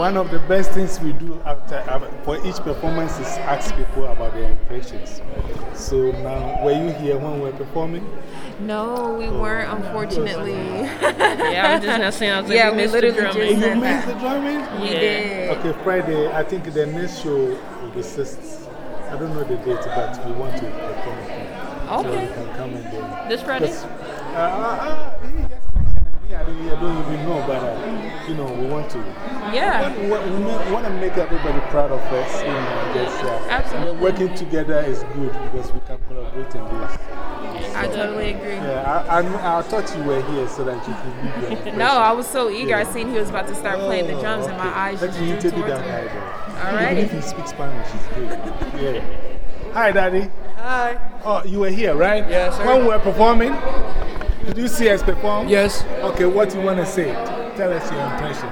one of the best things we do after, uh, for each performance is ask people about their impressions. So now, were you here when we were performing? No, we weren't, unfortunately. Yeah, I'm just not saying, I was like, Yeah, we we missed the literally drumming. just- You said missed the drumming? We Yeah. did. Okay, Friday, I think the next show will be 6th. I don't know the date, but we want to perform again. So Okay. you can come and then. This Friday? Uh, uh, uh, he just mentioned it. Me, I don't, even know, but uh, you know, we want to. Yeah. We, want- we want to make everybody proud of us. You know, just, uh, Absolutely. Working together is good because we can collaborate and do this. I totally agree. Yeah, I, I, I thought you were here so that you could be your impression. No, I was so eager. I seen he was about to start playing the drums, and my eyes Let just me drew introduce towards him. guy All there. Even if righty. he speaks Spanish, it's good. Yeah. Hi, Daddy. Hi. Oh, you were here, right? Yes, sir. When we were performing, did you see us perform? Yes. Okay, what you want to say? Tell us your impression.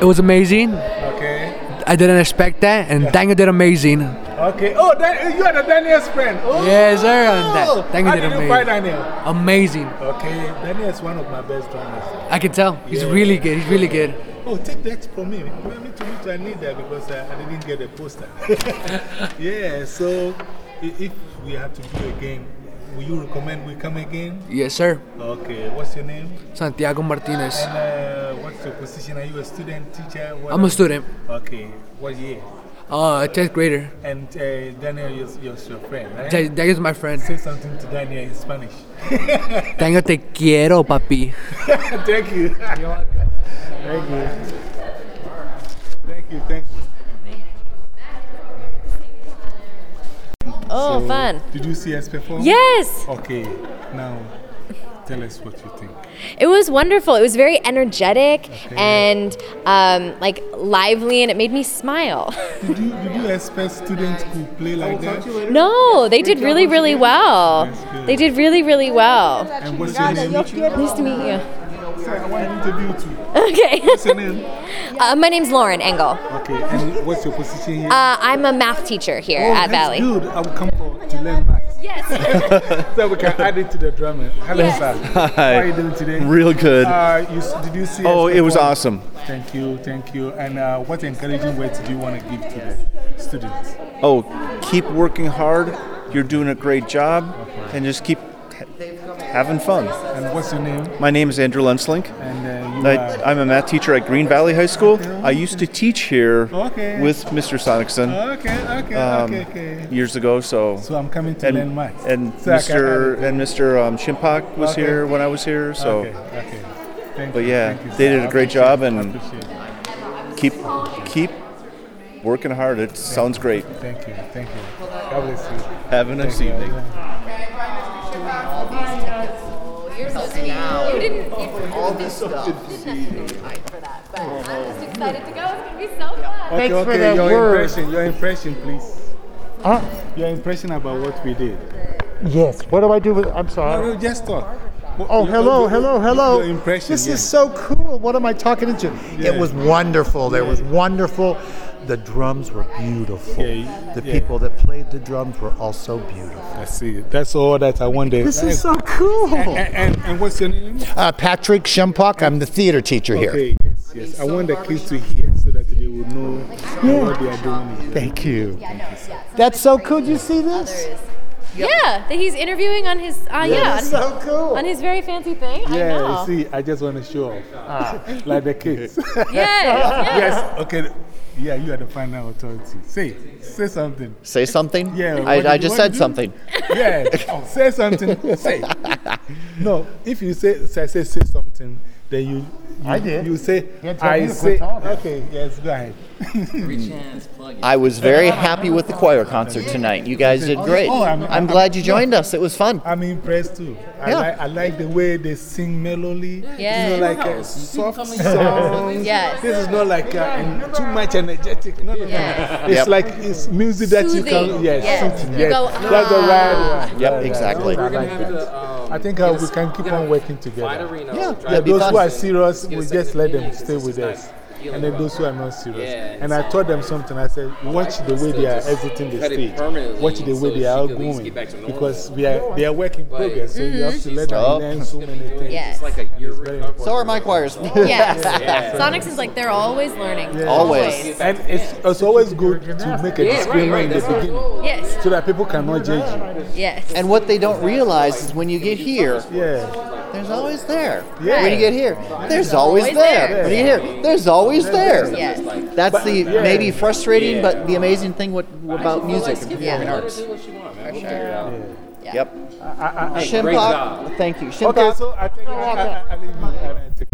It was amazing. Okay. I didn't expect that, and Daniel did amazing. Okay. Oh, Dan you are the Daniel's friend. Oh, Yes, sir, that- Daniel How did did you amazing. find Daniel? Amazing. Okay, Daniel is one of my best drummers. I can tell. He's Yeah. really good. He's really good. Oh, take that from me. Me too, me too. I need that because uh, I didn't get a poster. yeah, so if we have to do again, will you recommend we come again? Yes, sir. Okay, what's your name? Santiago Martinez. And uh, what's your position? Are you a student, teacher? What I'm a student. Okay, what year? Uh, a 10th grader. And uh, Daniel is your, your friend, right? Da- Daniel's my friend. Say something to Daniel in Spanish. Daniel, te quiero, papi. thank you. Thank you. Thank you, thank you. Oh, So, fun. Did you see us perform? Yes, Okay, now tell us what you think. it was wonderful. It was very energetic and um, like lively, and it made me smile. Did you, did you expect students to play like that? no, they did really, really well. They did really, really well. And what's your name? Nice to meet you. Sir, I want to interview you. Okay. What's your name? Uh, my name's Lauren Engel. Okay, and what's your position here? Uh, I'm a math teacher here oh, at that's Valley. good. I will come for, to learn maths. Yes. so we can add it to the drama. Hello, Yes. sir. Hi. How are you doing today? Real good. Uh, you, did you see Oh, it was perform? awesome. Thank you, thank you. And uh, what encouraging words do you want to give to the students? Oh, keep working hard. You're doing a great job, and just keep ha- having fun. And what's your name? My name is Andrew Lensling. And uh, you I. I'm a math teacher at Green Valley High School. I used to teach here Okay. with Mr. Sonicson Okay, okay, um, okay, okay. years ago. So, So I'm coming to learn and, maths. and So Mr. and Mr. Um, Shimpak was Okay. here when I was here. So, Okay, okay. Thank but you, yeah, thank you, they did a great job and keep keep working hard. It sounds great. Thank you, thank you. God bless you. Have a nice Thank you. evening. You didn't all this stuff. for that, but I'm oh. just excited to go. It's gonna be so fun. Okay, Thanks for okay, that your word. impression, your impression, please. Huh? Your impression about what we did. Yes. What do I do with? I'm sorry. no, just talk. What- Oh, hello, hello, hello. Your impression. This yeah. is so cool. What am I talking into? Yeah. It was wonderful. It was wonderful. The drums were beautiful. Yeah, the yeah. people that played the drums were also beautiful. I see. That's all that I wanted. This is so cool. And, and, and what's your name? Uh, Patrick Shimpak. I'm the theater teacher here. Okay, yes, yes. I want the kids to hear so that they will know what they are doing. Thank you. That's so cool. Did you see this? Yeah, that he's interviewing on his uh, yeah, That's on, so cool. on his very fancy thing. I Yeah, know. see, I just want to show off. like the kids. Yes, yeah. yes, okay. Yeah, you are the final authority. Say, say something. Say something? Yeah, I, I just said did you- something. Yeah, oh, say something. Say. No, if you say, say, say, say something, then you, you. I did. You say, Yeah, I say. Okay, yes, go ahead. I was very happy with the choir concert tonight. You guys did great. Oh, I'm- I'm I'm- glad you joined us. It was fun. I'm impressed too. I, Yeah. like, I like the way they sing melody. Yes. You know, like a soft song. Yes. This is not like uh, en- too much energetic. No, no, no. Yes. It's Yep. like it's music that you can. Soothing. Yes, Yes. soothing, You yes. go, That's the right ah. one. Yep, Yeah, yeah. exactly. I like that. I think uh, we can keep on working together. Yeah, Yeah, that'd those who are serious, we just let them stay with us. And then those who are not serious. and I told them something. I said, watch the way they are exiting the stage. Watch the way they are going. Because we are, they are work in progress, so you have to mm-hmm. let them learn so many things. Yes. And it's very important. So are my choirs. Yes. Sonics is like they're always learning. Always. And it's, it's always good to make a disclaimer in the beginning Yes. so that people cannot judge you. Yes. And what they don't realize is when you get here, Yeah. There's always there. Yeah. When you get here, there's always, Always there. there. When you get here, there's always there. Yes. That's the yeah. maybe frustrating, but the amazing thing what, about music and performing Yeah. arts. For sure. Yep. I, I, I, Shimpak, thank you. Shimpak, okay, so I think I, I, I leave you and I take